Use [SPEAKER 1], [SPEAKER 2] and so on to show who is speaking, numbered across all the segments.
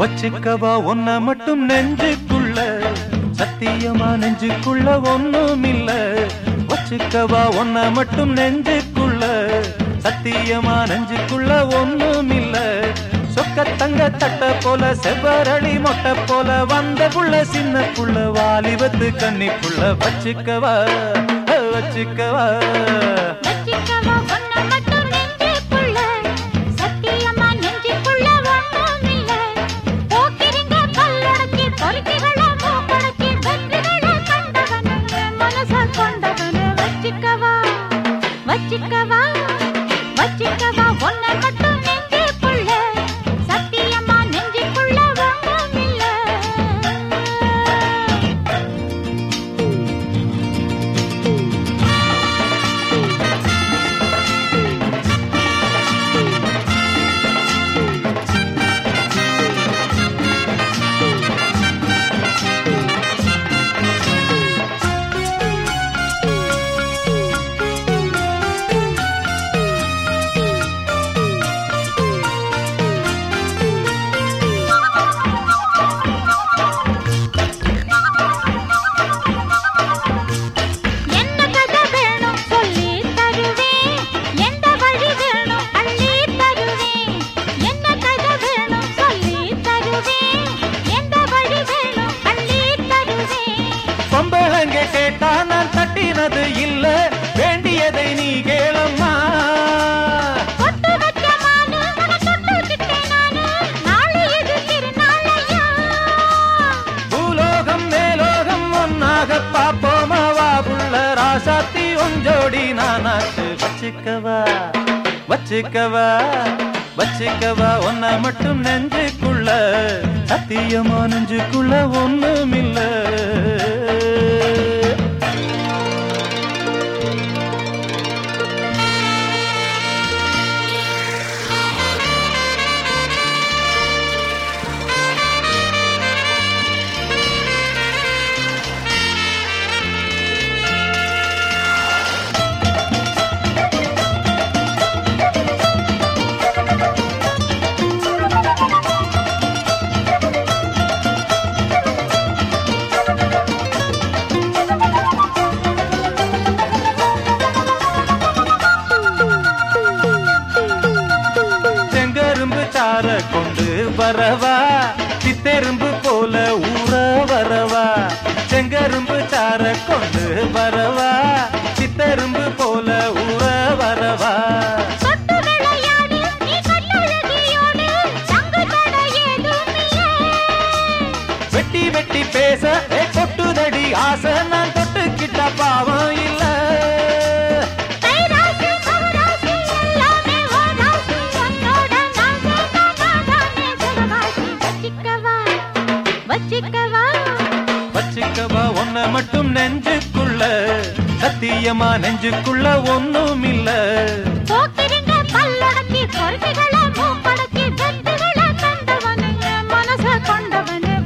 [SPEAKER 1] வச்சுக்கவா ஒன்ன மட்டும் நெஞ்சுக்குள்ள. சத்தியமா நெஞ்சுக்குள்ள ஒன்னும் இல்ல வச்சுக்கவா ஒன்ன மட்டும் நெஞ்சுக்குள்ள. சத்தியமா நெஞ்சுக்குள்ள ஒன்னும் இல்ல சொக்க தங்க தட்ட போல செவ்வரளி மொட்டை போல வந்த புள்ள சின்ன புள்ள வாலிபத்து கன்னி புள்ள வச்சுக்கவா வச்சுக்கவா.
[SPEAKER 2] வச்சிக்கவா வச்சிக்கவா
[SPEAKER 1] பொம்பளங்க கேட்டா நான் தட்டினது இல்ல. வேண்டியதை நீ கேளம்மா. பாப்போமா வா புள்ள ராசாத்தி ஒஞ்சோடி நானாச்சு வச்சுக்கவா வச்சுக்கவா வச்சுக்கவா. ஒன்ன மட்டும் நெஞ்சுக்குள்ள சத்தியமா நெஞ்சுக்குள்ள ஒண்ணுமில்ல. செங்கரும்பு கொண்டு வரவா? சித்தெரும்பு போல ஊற வரவா? செங்கரும்பு சார கொண்டு வரவா? சித்தெரும்பு போல ஊற வரவா? வெட்டி வெட்டி பேச கொட்டுதடி ஆசை.
[SPEAKER 2] வச்சிக்கவா? வச்சுக்கவா
[SPEAKER 1] ஒன்ன மட்டும் நெஞ்சுக்குள்ள. சத்தியமா நெஞ்சுக்குள்ள ஒண்ணும் இல்ல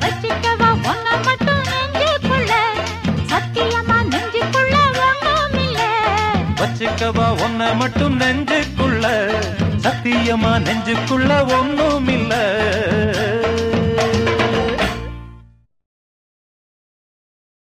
[SPEAKER 2] வச்சிக்கவா ஒன்ன மட்டும் நெஞ்சுக்குள்ள. சத்தியமா நெஞ்சுக்குள்ள ஒண்ணும் இல்ல
[SPEAKER 1] வச்சுக்கவா ஒன்ன மட்டும் நெஞ்சுக்குள்ள. சத்தியமா நெஞ்சுக்குள்ள ஒண்ணும் இல்ல